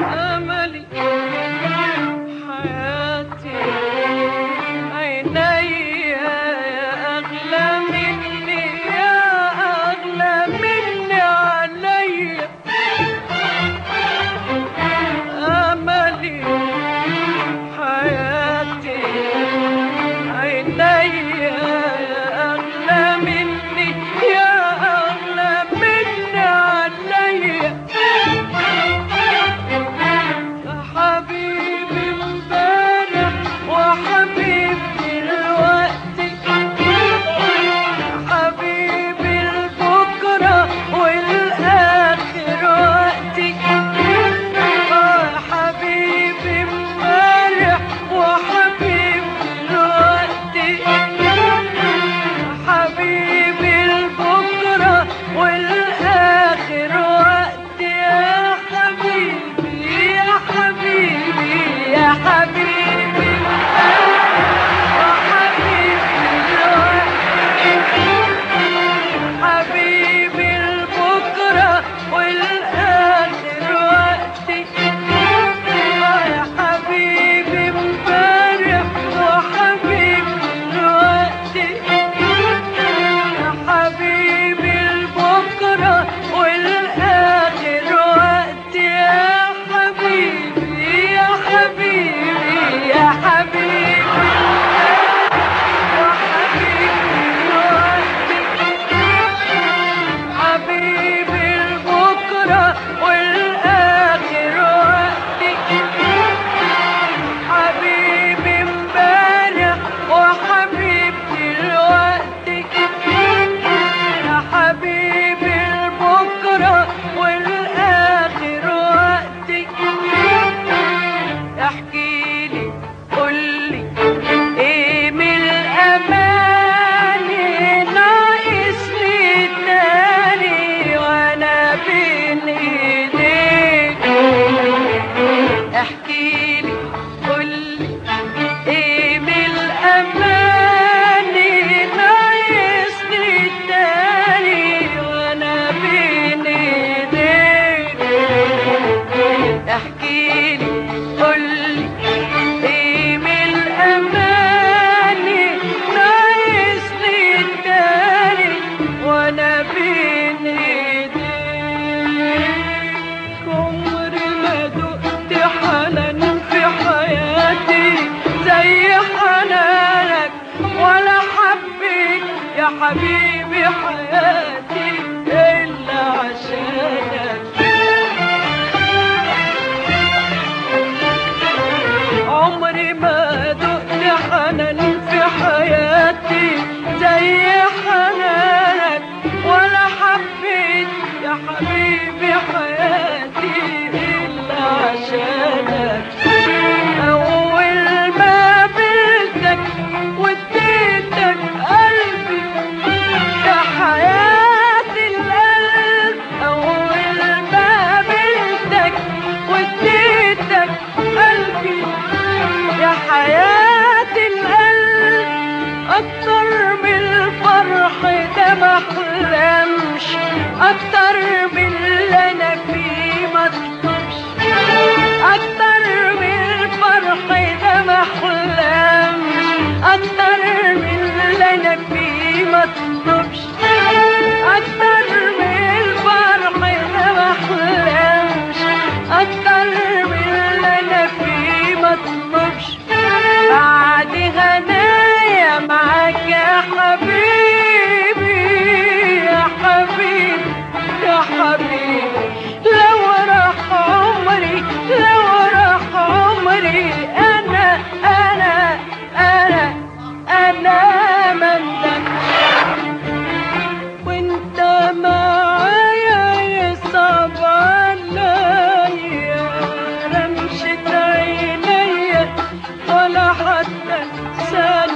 Oh. حبيبي حياتي إلا عشانك. عمري ما أكتر من اللي أنا فيه ما أكتر من الفرح ده محلى So.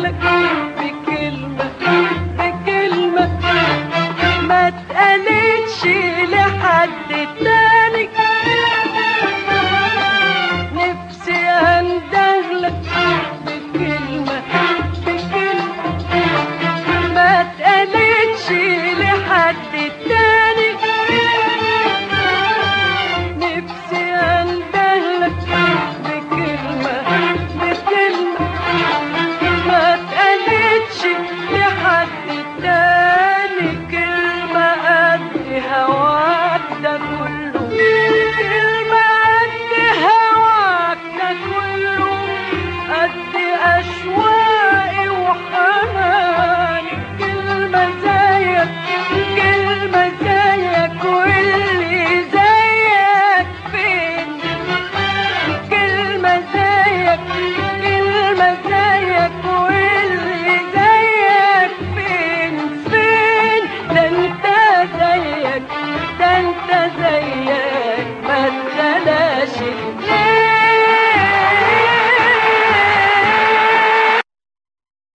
look She